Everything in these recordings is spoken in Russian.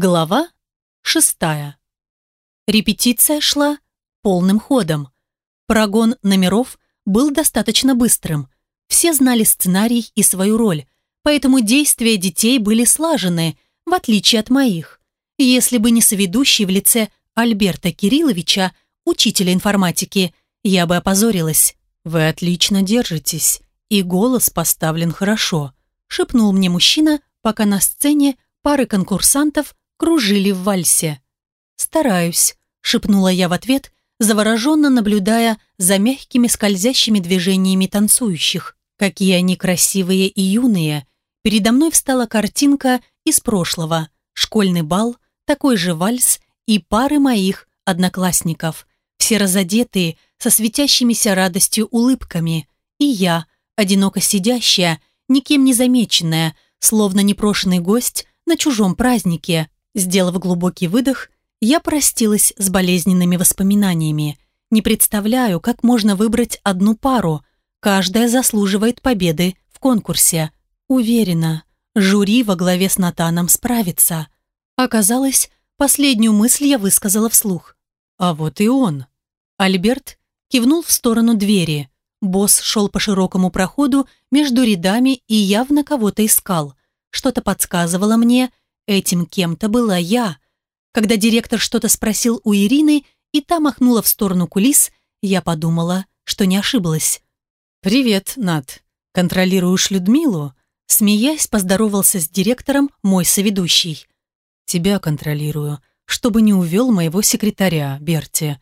Глава шестая. Репетиция шла полным ходом. Прогон номеров был достаточно быстрым. Все знали сценарий и свою роль, поэтому действия детей были слажены, в отличие от моих. Если бы не соведущий в лице Альберта Кирилловича, учителя информатики, я бы опозорилась. «Вы отлично держитесь, и голос поставлен хорошо», шепнул мне мужчина, пока на сцене пары конкурсантов кружили в вальсе. «Стараюсь», — шепнула я в ответ, завороженно наблюдая за мягкими скользящими движениями танцующих. Какие они красивые и юные. Передо мной встала картинка из прошлого. Школьный бал, такой же вальс и пары моих одноклассников. Все разодетые, со светящимися радостью улыбками. И я, одиноко сидящая, никем не замеченная, словно непрошенный гость на чужом празднике. Сделав глубокий выдох, я простилась с болезненными воспоминаниями. Не представляю, как можно выбрать одну пару. Каждая заслуживает победы в конкурсе. Уверена, жюри во главе с Натаном справится. Оказалось, последнюю мысль я высказала вслух. А вот и он. Альберт кивнул в сторону двери. Босс шел по широкому проходу между рядами и явно кого-то искал. Что-то подсказывало мне, этим кем-то была я. Когда директор что-то спросил у Ирины, и та махнула в сторону кулис, я подумала, что не ошиблась. «Привет, Над. Контролируешь Людмилу?» Смеясь, поздоровался с директором мой соведущий. «Тебя контролирую, чтобы не увел моего секретаря, Берти».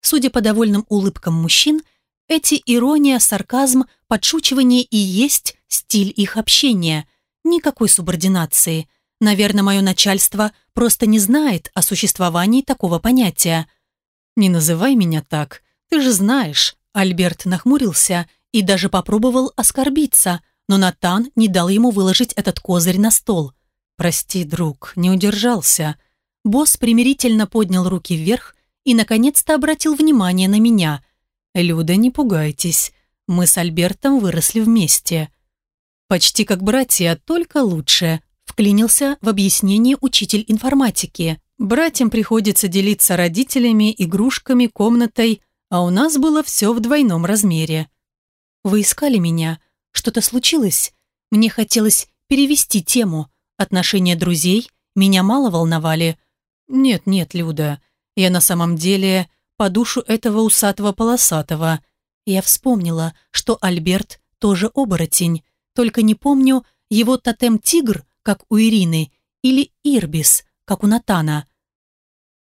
Судя по довольным улыбкам мужчин, эти ирония, сарказм, подшучивание и есть стиль их общения. Никакой субординации. Наверное, мое начальство просто не знает о существовании такого понятия. «Не называй меня так. Ты же знаешь». Альберт нахмурился и даже попробовал оскорбиться, но Натан не дал ему выложить этот козырь на стол. «Прости, друг, не удержался». Босс примирительно поднял руки вверх и, наконец-то, обратил внимание на меня. «Люда, не пугайтесь. Мы с Альбертом выросли вместе. Почти как братья, только лучше», вклинился в объяснение учитель информатики. «Братьям приходится делиться родителями, игрушками, комнатой, а у нас было все в двойном размере». «Вы искали меня? Что-то случилось? Мне хотелось перевести тему. Отношения друзей меня мало волновали». «Нет-нет, Люда, я на самом деле по душу этого усатого-полосатого». Я вспомнила, что Альберт тоже оборотень, только не помню, его тотем-тигр, как у Ирины, или Ирбис, как у Натана.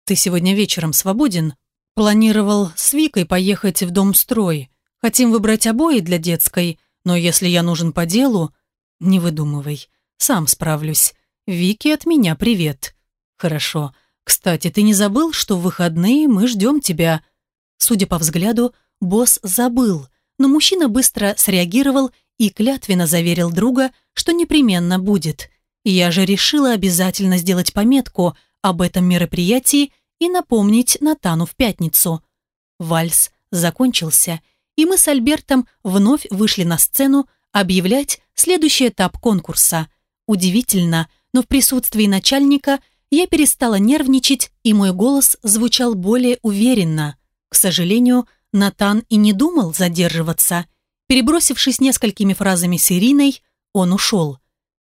«Ты сегодня вечером свободен?» Планировал с Викой поехать в дом строй. Хотим выбрать обои для детской, но если я нужен по делу, не выдумывай. Сам справлюсь. Вике от меня привет. Хорошо. Кстати, ты не забыл, что в выходные мы ждем тебя? Судя по взгляду, босс забыл, но мужчина быстро среагировал и клятвенно заверил друга, что непременно будет. Я же решила обязательно сделать пометку об этом мероприятии и напомнить Натану в пятницу. Вальс закончился, и мы с Альбертом вновь вышли на сцену объявлять следующий этап конкурса. Удивительно, но в присутствии начальника я перестала нервничать, и мой голос звучал более уверенно. К сожалению, Натан и не думал задерживаться – Перебросившись несколькими фразами с Ириной, он ушел.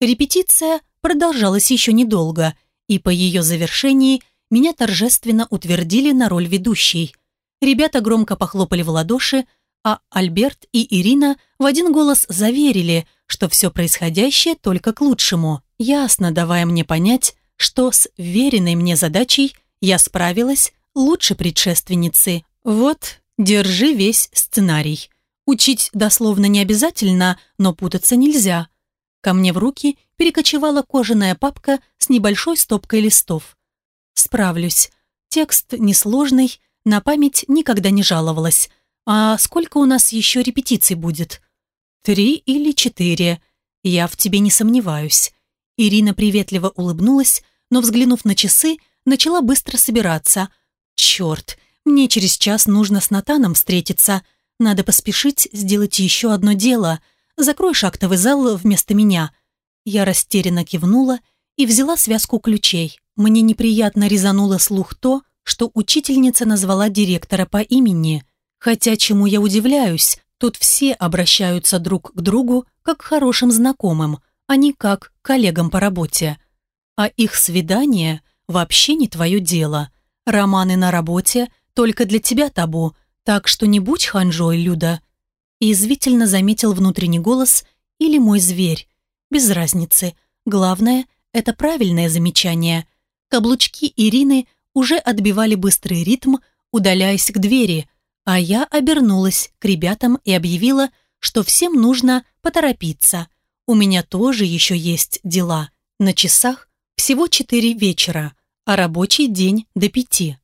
Репетиция продолжалась еще недолго, и по ее завершении меня торжественно утвердили на роль ведущей. Ребята громко похлопали в ладоши, а Альберт и Ирина в один голос заверили, что все происходящее только к лучшему, ясно давая мне понять, что с веренной мне задачей я справилась лучше предшественницы. Вот, держи весь сценарий. Учить дословно не обязательно, но путаться нельзя. Ко мне в руки перекочевала кожаная папка с небольшой стопкой листов. Справлюсь. Текст несложный, на память никогда не жаловалась. А сколько у нас еще репетиций будет? Три или четыре. Я в тебе не сомневаюсь. Ирина приветливо улыбнулась, но, взглянув на часы, начала быстро собираться. Черт, мне через час нужно с Натаном встретиться – надо поспешить сделать еще одно дело. Закрой шахтовый зал вместо меня». Я растерянно кивнула и взяла связку ключей. Мне неприятно резануло слух то, что учительница назвала директора по имени. Хотя чему я удивляюсь, тут все обращаются друг к другу как к хорошим знакомым, а не как к коллегам по работе. А их свидание вообще не твое дело. Романы на работе только для тебя табу, так что не будь ханжой, Люда. И извительно заметил внутренний голос или мой зверь. Без разницы. Главное, это правильное замечание. Каблучки Ирины уже отбивали быстрый ритм, удаляясь к двери, а я обернулась к ребятам и объявила, что всем нужно поторопиться. У меня тоже еще есть дела. На часах всего четыре вечера, а рабочий день до пяти.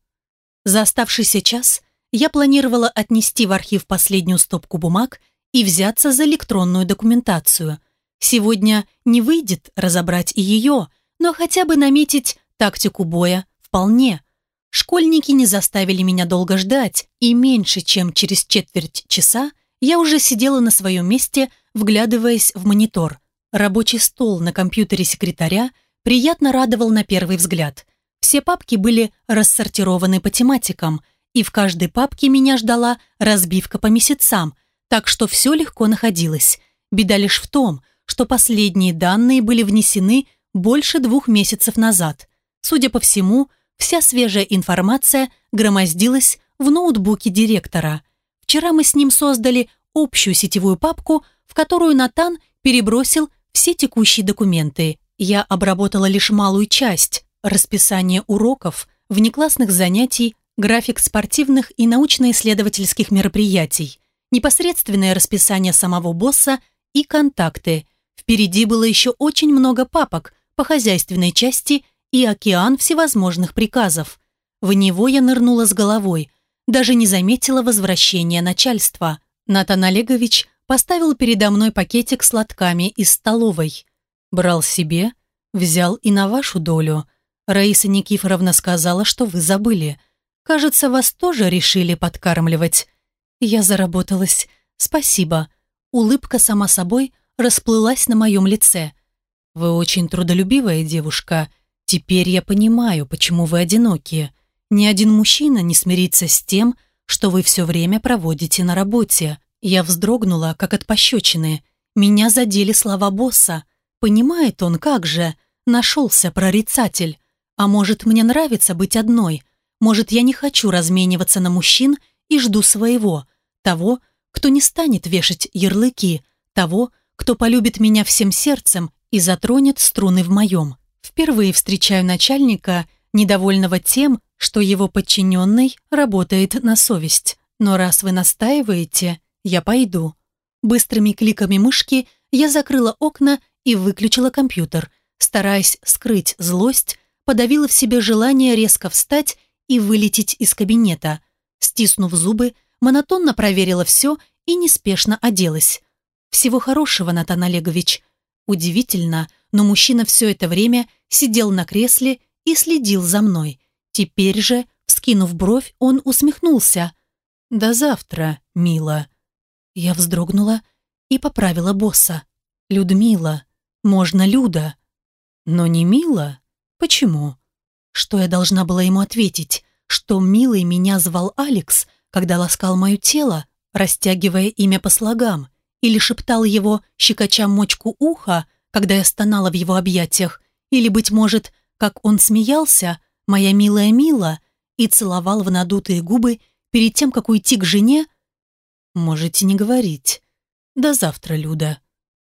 За оставшийся час я планировала отнести в архив последнюю стопку бумаг и взяться за электронную документацию. Сегодня не выйдет разобрать и ее, но хотя бы наметить тактику боя вполне. Школьники не заставили меня долго ждать, и меньше чем через четверть часа я уже сидела на своем месте, вглядываясь в монитор. Рабочий стол на компьютере секретаря приятно радовал на первый взгляд. Все папки были рассортированы по тематикам, и в каждой папке меня ждала разбивка по месяцам, так что все легко находилось. Беда лишь в том, что последние данные были внесены больше двух месяцев назад. Судя по всему, вся свежая информация громоздилась в ноутбуке директора. Вчера мы с ним создали общую сетевую папку, в которую Натан перебросил все текущие документы. Я обработала лишь малую часть, расписание уроков, внеклассных занятий, график спортивных и научно-исследовательских мероприятий, непосредственное расписание самого босса и контакты. Впереди было еще очень много папок по хозяйственной части и океан всевозможных приказов. В него я нырнула с головой, даже не заметила возвращения начальства. Натан Олегович поставил передо мной пакетик с лотками из столовой. Брал себе, взял и на вашу долю. Раиса Никифоровна сказала, что вы забыли. Кажется, вас тоже решили подкармливать. Я заработалась. Спасибо. Улыбка сама собой расплылась на моем лице. Вы очень трудолюбивая девушка. Теперь я понимаю, почему вы одиноки. Ни один мужчина не смирится с тем, что вы все время проводите на работе. Я вздрогнула, как от пощечины. Меня задели слова босса. Понимает он, как же. Нашелся прорицатель. А может, мне нравится быть одной. Может, я не хочу размениваться на мужчин и жду своего. Того, кто не станет вешать ярлыки. Того, кто полюбит меня всем сердцем и затронет струны в моем. Впервые встречаю начальника, недовольного тем, что его подчиненный работает на совесть. Но раз вы настаиваете, я пойду. Быстрыми кликами мышки я закрыла окна и выключила компьютер, стараясь скрыть злость, подавила в себе желание резко встать и вылететь из кабинета. Стиснув зубы, монотонно проверила все и неспешно оделась. Всего хорошего, Натан Олегович. Удивительно, но мужчина все это время сидел на кресле и следил за мной. Теперь же, вскинув бровь, он усмехнулся. «До завтра, мила». Я вздрогнула и поправила босса. «Людмила. Можно Люда». «Но не Мила? Почему?» Что я должна была ему ответить? Что милый меня звал Алекс, когда ласкал мое тело, растягивая имя по слогам, или шептал его, щекоча мочку уха, когда я стонала в его объятиях, или, быть может, как он смеялся, моя милая Мила, и целовал в надутые губы перед тем, как уйти к жене, «Можете не говорить. До завтра, Люда».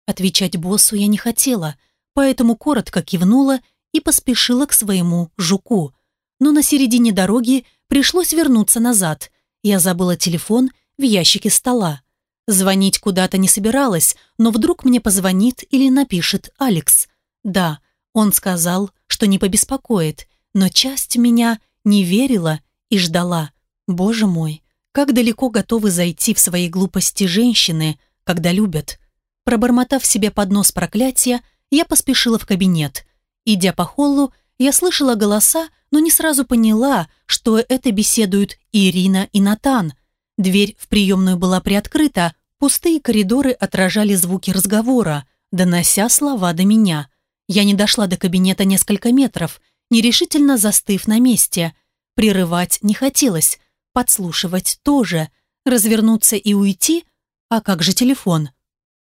Отвечать боссу я не хотела, поэтому коротко кивнула и поспешила к своему жуку. Но на середине дороги пришлось вернуться назад. Я забыла телефон в ящике стола. Звонить куда-то не собиралась, но вдруг мне позвонит или напишет Алекс. Да, он сказал, что не побеспокоит, но часть меня не верила и ждала. Боже мой, как далеко готовы зайти в своей глупости женщины, когда любят? Пробормотав себе под нос проклятия, я поспешила в кабинет. Идя по холлу, я слышала голоса, но не сразу поняла, что это беседуют Ирина и Натан. Дверь в приемную была приоткрыта, пустые коридоры отражали звуки разговора, донося слова до меня. Я не дошла до кабинета несколько метров. нерешительно застыв на месте. Прерывать не хотелось, подслушивать тоже. Развернуться и уйти? А как же телефон?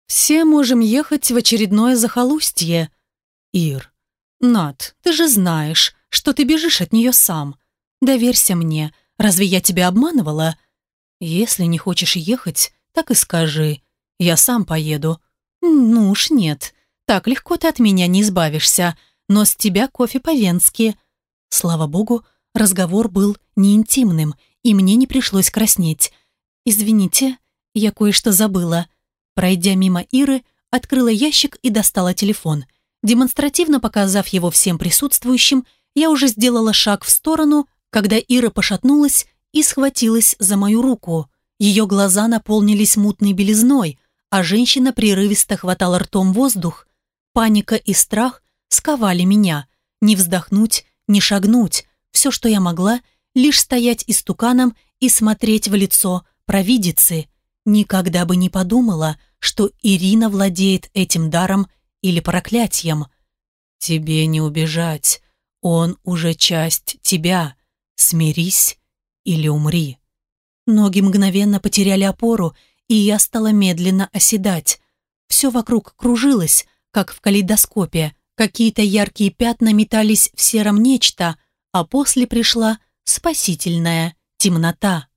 Все можем ехать в очередное захолустье. Ир, Над, ты же знаешь, что ты бежишь от нее сам. Доверься мне. Разве я тебя обманывала? Если не хочешь ехать, так и скажи. Я сам поеду. Ну уж нет. Так легко ты от меня не избавишься. Но с тебя кофе по-венски. Слава богу, разговор был не интимным, и мне не пришлось краснеть. Извините, я кое-что забыла. Пройдя мимо Иры, открыла ящик и достала телефон. Демонстративно показав его всем присутствующим, я уже сделала шаг в сторону, когда Ира пошатнулась и схватилась за мою руку. Ее глаза наполнились мутной белизной, а женщина прерывисто хватала ртом воздух. Паника и страх сковали меня. Не вздохнуть, не шагнуть. Все, что я могла, лишь стоять истуканом и смотреть в лицо провидицы. Никогда бы не подумала, что Ирина владеет этим даром или проклятием. «Тебе не убежать. Он уже часть тебя. Смирись или умри». Ноги мгновенно потеряли опору, и я стала медленно оседать. Все вокруг кружилось, как в калейдоскопе. Какие-то яркие пятна метались в сером нечто, а после пришла спасительная темнота.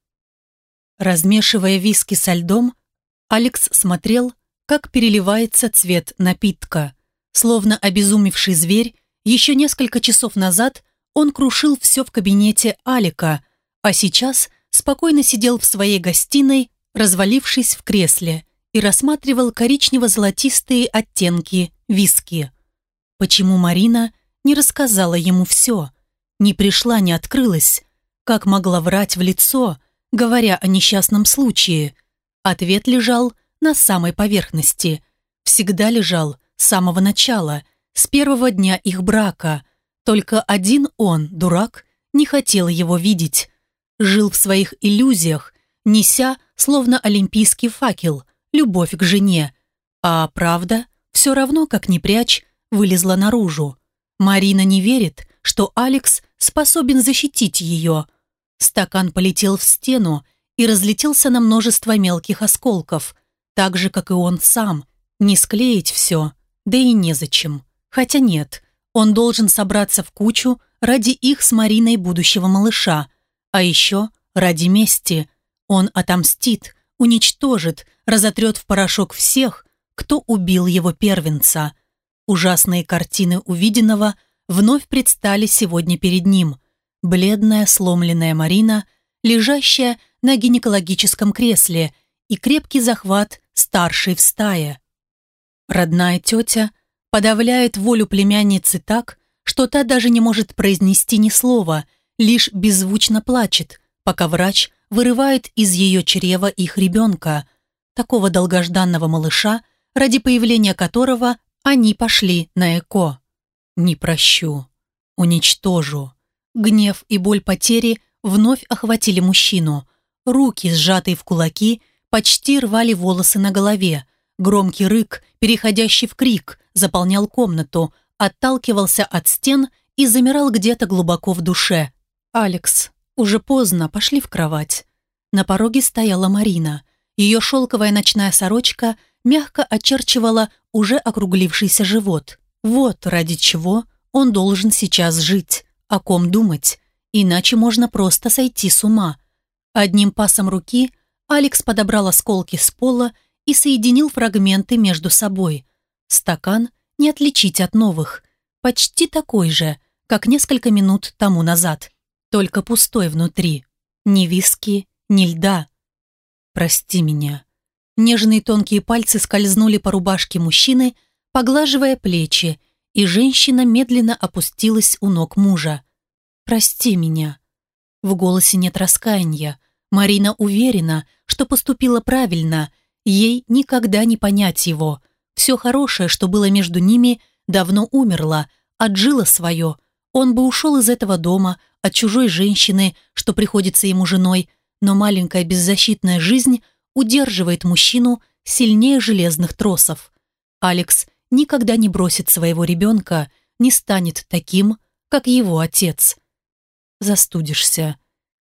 Размешивая виски со льдом, Алекс смотрел, как переливается цвет напитка. Словно обезумевший зверь, еще несколько часов назад он крушил все в кабинете Алика, а сейчас спокойно сидел в своей гостиной, развалившись в кресле, и рассматривал коричнево-золотистые оттенки виски. Почему Марина не рассказала ему все? Не пришла, не открылась? Как могла врать в лицо, говоря о несчастном случае? Ответ лежал на самой поверхности. Всегда лежал с самого начала, с первого дня их брака. Только один он, дурак, не хотел его видеть. Жил в своих иллюзиях, неся, словно олимпийский факел, любовь к жене. А правда, все равно, как ни прячь, вылезла наружу. Марина не верит, что Алекс способен защитить ее. Стакан полетел в стену и разлетелся на множество мелких осколков, так же, как и он сам. Не склеить все, да и незачем. Хотя нет, он должен собраться в кучу ради их с Мариной будущего малыша, а еще ради мести. Он отомстит, уничтожит, разотрет в порошок всех, кто убил его первенца. Ужасные картины увиденного вновь предстали сегодня перед ним. Бледная, сломленная Марина, лежащая на гинекологическом кресле и крепкий захват старшей в стае. Родная тетя подавляет волю племянницы так, что та даже не может произнести ни слова, лишь беззвучно плачет, пока врач вырывает из ее чрева их ребенка, такого долгожданного малыша, ради появления которого они пошли на ЭКО. Не прощу, уничтожу. Гнев и боль потери вновь охватили мужчину. Руки, сжатые в кулаки, почти рвали волосы на голове. Громкий рык, переходящий в крик, заполнял комнату, отталкивался от стен и замирал где-то глубоко в душе. «Алекс, уже поздно, пошли в кровать». На пороге стояла Марина. Ее шелковая ночная сорочка мягко очерчивала уже округлившийся живот. Вот ради чего он должен сейчас жить, о ком думать, иначе можно просто сойти с ума. Одним пасом руки Алекс подобрал осколки с пола и соединил фрагменты между собой. Стакан не отличить от новых, почти такой же, как несколько минут тому назад, только пустой внутри. Ни виски, ни льда. «Прости меня», Нежные тонкие пальцы скользнули по рубашке мужчины, поглаживая плечи, и женщина медленно опустилась у ног мужа. «Прости меня». В голосе нет раскаяния. Марина уверена, что поступила правильно. Ей никогда не понять его. Все хорошее, что было между ними, давно умерло, отжило свое. Он бы ушел из этого дома, от чужой женщины, что приходится ему женой, но маленькая беззащитная жизнь удерживает мужчину сильнее железных тросов. Алекс никогда не бросит своего ребенка, не станет таким, как его отец. Застудишься.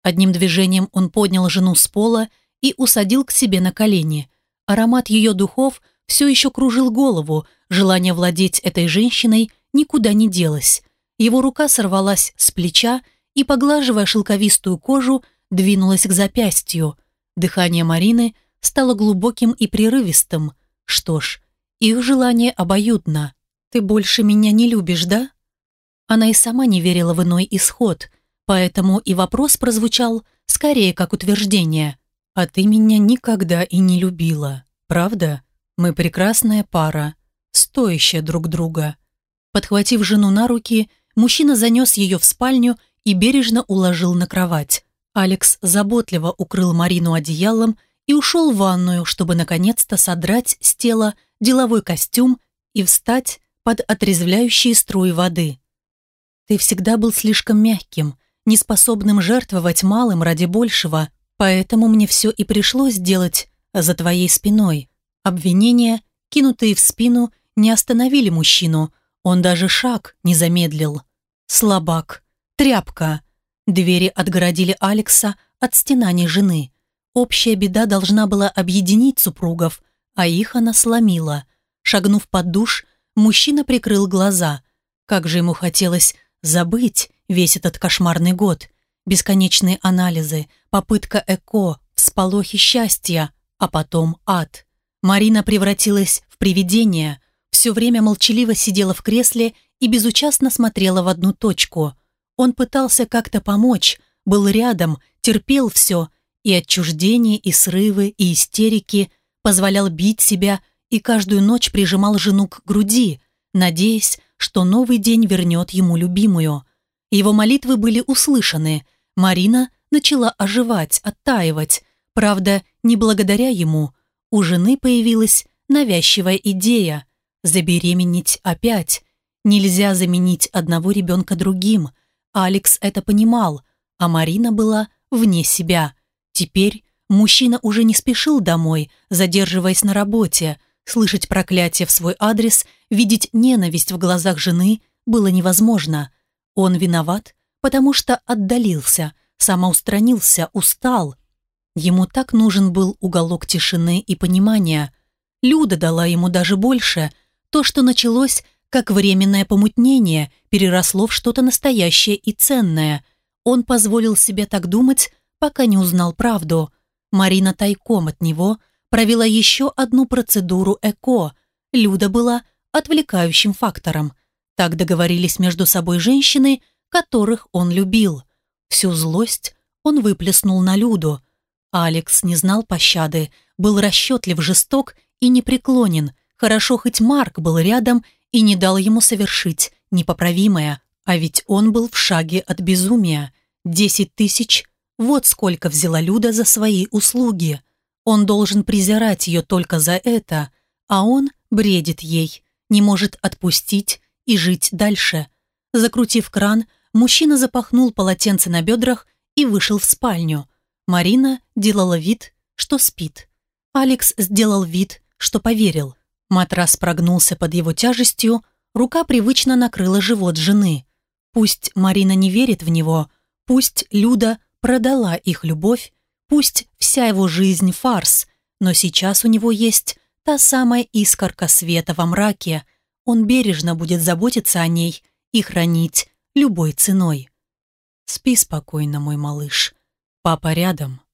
Одним движением он поднял жену с пола и усадил к себе на колени. Аромат ее духов все еще кружил голову, желание владеть этой женщиной никуда не делось. Его рука сорвалась с плеча и, поглаживая шелковистую кожу, двинулась к запястью. Дыхание Марины стало глубоким и прерывистым. Что ж, их желание обоюдно. «Ты больше меня не любишь, да?» Она и сама не верила в иной исход, поэтому и вопрос прозвучал скорее как утверждение. «А ты меня никогда и не любила, правда? Мы прекрасная пара, стоящая друг друга». Подхватив жену на руки, мужчина занес ее в спальню и бережно уложил на кровать. Алекс заботливо укрыл Марину одеялом и ушел в ванную, чтобы наконец-то содрать с тела деловой костюм и встать под отрезвляющие струи воды. «Ты всегда был слишком мягким, неспособным жертвовать малым ради большего, поэтому мне все и пришлось делать за твоей спиной». Обвинения, кинутые в спину, не остановили мужчину, он даже шаг не замедлил. Слабак, тряпка. Двери отгородили Алекса от стенаний жены. Общая беда должна была объединить супругов, а их она сломила. Шагнув под душ, мужчина прикрыл глаза. Как же ему хотелось забыть весь этот кошмарный год. Бесконечные анализы, попытка ЭКО, всполохи счастья, а потом ад. Марина превратилась в привидение, все время молчаливо сидела в кресле и безучастно смотрела в одну точку. Он пытался как-то помочь, был рядом, терпел все, и отчуждение, и срывы, и истерики, позволял бить себя и каждую ночь прижимал жену к груди, надеясь, что новый день вернет ему любимую. Его молитвы были услышаны, Марина начала оживать, оттаивать, правда, не благодаря ему. У жены появилась навязчивая идея – забеременеть опять. Нельзя заменить одного ребенка другим. Алекс это понимал, а Марина была вне себя. Теперь мужчина уже не спешил домой, задерживаясь на работе. Слышать проклятие в свой адрес, видеть ненависть в глазах жены было невозможно. Он виноват, потому что отдалился, самоустранился, устал. Ему так нужен был уголок тишины и понимания. Люда дала ему даже больше – то, что началось как временное помутнение, переросло в что-то настоящее и ценное. Он позволил себе так думать, пока не узнал правду. Марина тайком от него провела еще одну процедуру ЭКО. Люда была отвлекающим фактором. Так договорились между собой женщины, которых он любил. Всю злость он выплеснул на Люду. Алекс не знал пощады, был расчетлив, жесток и непреклонен – Хорошо, хоть Марк был рядом и не дал ему совершить непоправимое, а ведь он был в шаге от безумия. Десять тысяч – вот сколько взяла Люда за свои услуги. Он должен презирать ее только за это, а он бредит ей, не может отпустить и жить дальше. Закрутив кран, мужчина запахнул полотенце на бедрах и вышел в спальню. Марина делала вид, что спит. Алекс сделал вид, что поверил – Матрас прогнулся под его тяжестью, рука привычно накрыла живот жены. Пусть Марина не верит в него, пусть Люда продала их любовь, пусть вся его жизнь фарс, но сейчас у него есть та самая искорка света во мраке. Он бережно будет заботиться о ней и хранить любой ценой. Спи спокойно, мой малыш. Папа рядом.